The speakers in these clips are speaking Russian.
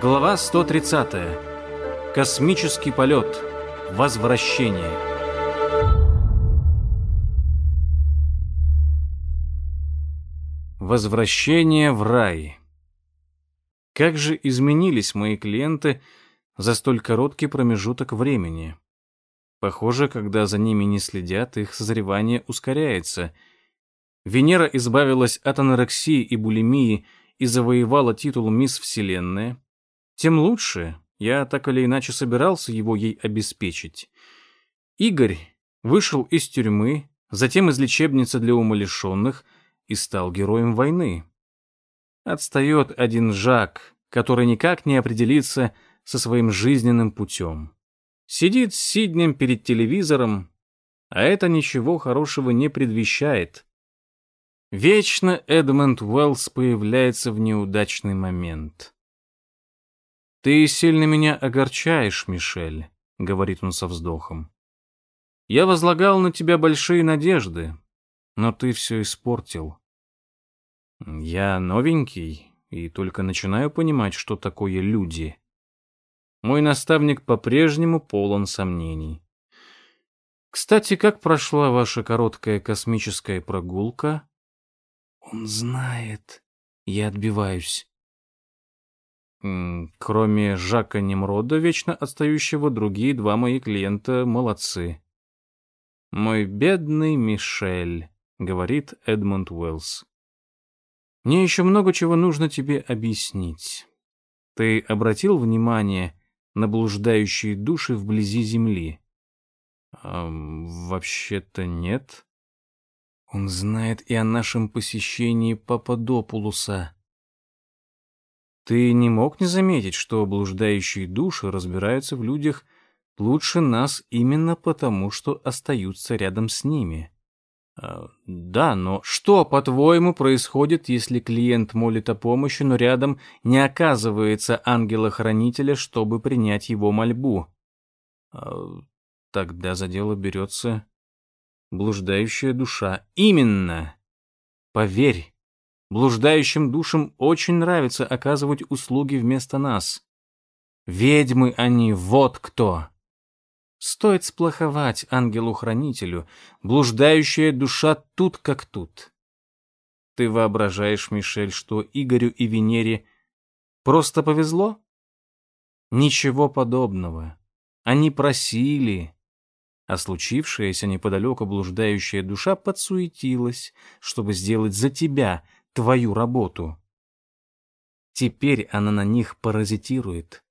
Глава 130. Космический полет. Возвращение. Возвращение в рай. Как же изменились мои клиенты за столь короткий промежуток времени. Похоже, когда за ними не следят, их созревание ускоряется. Венера избавилась от анорексии и булимии и завоевала титул «Мисс Вселенная», тем лучше. Я так или иначе собирался его ей обеспечить. Игорь вышел из тюрьмы, затем из лечебницы для умалишенных и стал героем войны. Отстает один Жак, который никак не определится со своим жизненным путем. Сидит с Сиднем перед телевизором, а это ничего хорошего не предвещает. Вечно Эдмонд Уэллс появляется в неудачный момент. «Ты сильно меня огорчаешь, Мишель», — говорит он со вздохом. «Я возлагал на тебя большие надежды, но ты все испортил. Я новенький и только начинаю понимать, что такое люди. Мой наставник по-прежнему полон сомнений. Кстати, как прошла ваша короткая космическая прогулка?» «Он знает. Я отбиваюсь». Кроме Жака Немрода, вечно отстающего, другие два мои клиента молодцы. «Мой бедный Мишель», — говорит Эдмунд Уэллс. «Мне еще много чего нужно тебе объяснить. Ты обратил внимание на блуждающие души вблизи Земли?» «Вообще-то нет». «Он знает и о нашем посещении Пападопулуса», ты не мог не заметить, что блуждающие души разбираются в людях лучше нас именно потому, что остаются рядом с ними? А, да, но что, по-твоему, происходит, если клиент молит о помощи, но рядом не оказывается ангела-хранителя, чтобы принять его мольбу? А, тогда за дело берется блуждающая душа. Именно! Поверь, Блуждающим душам очень нравится оказывать услуги вместо нас. Ведьмы они, вот кто. Стоит сплоховать ангелу-хранителю, блуждающая душа тут как тут. Ты воображаешь, Мишель, что Игорю и Венере просто повезло? Ничего подобного. Они просили, а случившаяся неподалеку блуждающая душа подсуетилась, чтобы сделать за тебя твою работу. Теперь она на них паразитирует.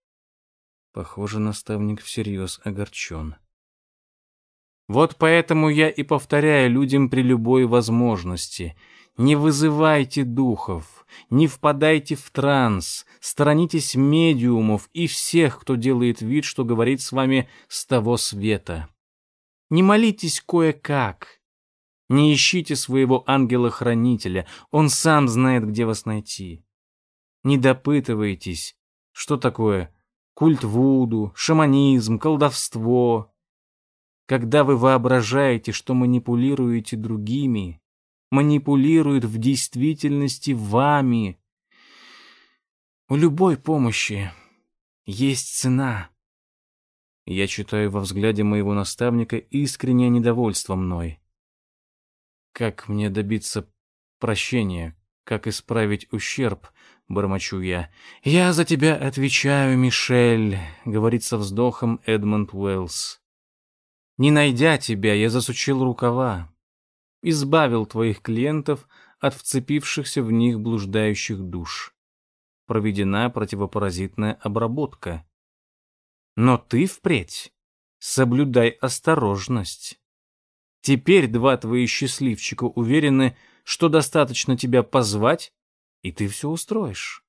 Похоже, наставник всерьез огорчен. Вот поэтому я и повторяю людям при любой возможности. Не вызывайте духов, не впадайте в транс, сторонитесь медиумов и всех, кто делает вид, что говорит с вами с того света. Не молитесь кое-как, не ищите своего ангела-хранителя, он сам знает, где вас найти. Не допытывайтесь, что такое культ Вуду, шаманизм, колдовство. Когда вы воображаете, что манипулируете другими, манипулируют в действительности вами. У любой помощи есть цена. Я читаю во взгляде моего наставника искреннее недовольство мной. Как мне добиться прощения? Как исправить ущерб? Бормочу я. «Я за тебя отвечаю, Мишель», — говорит со вздохом Эдмонд Уэллс. «Не найдя тебя, я засучил рукава, избавил твоих клиентов от вцепившихся в них блуждающих душ. Проведена противопаразитная обработка. Но ты впредь соблюдай осторожность. Теперь два твои счастливчика уверены, что достаточно тебя позвать, и ты все устроишь.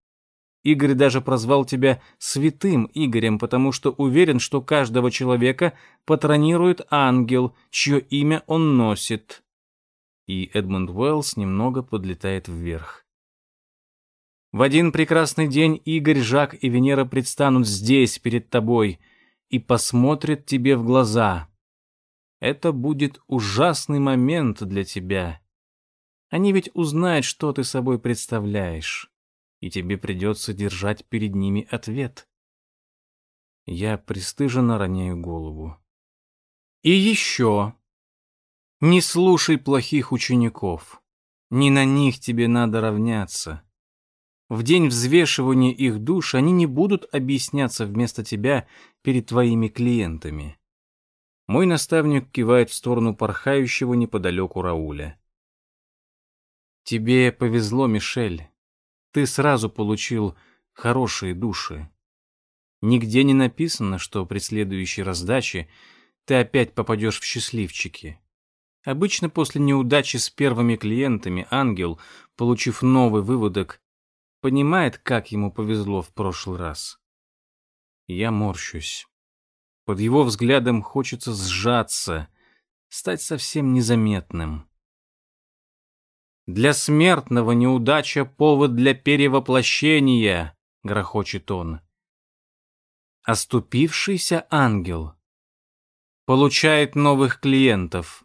Игорь даже прозвал тебя святым Игорем, потому что уверен, что каждого человека патронирует ангел, чье имя он носит. И Эдмунд Уэллс немного подлетает вверх. В один прекрасный день Игорь, Жак и Венера предстанут здесь, перед тобой, и посмотрят тебе в глаза. Это будет ужасный момент для тебя. Они ведь узнают, что ты собой представляешь, и тебе придется держать перед ними ответ. Я пристыженно роняю голову. И еще. Не слушай плохих учеников. Не на них тебе надо равняться. В день взвешивания их душ они не будут объясняться вместо тебя перед твоими клиентами. Мой наставник кивает в сторону порхающего неподалеку Рауля. Тебе повезло, Мишель. Ты сразу получил хорошие души. Нигде не написано, что при следующей раздаче ты опять попадешь в счастливчики. Обычно после неудачи с первыми клиентами ангел, получив новый выводок, понимает, как ему повезло в прошлый раз. Я морщусь. Под его взглядом хочется сжаться, стать совсем незаметным. «Для смертного неудача — повод для перевоплощения», — грохочет он. Оступившийся ангел получает новых клиентов.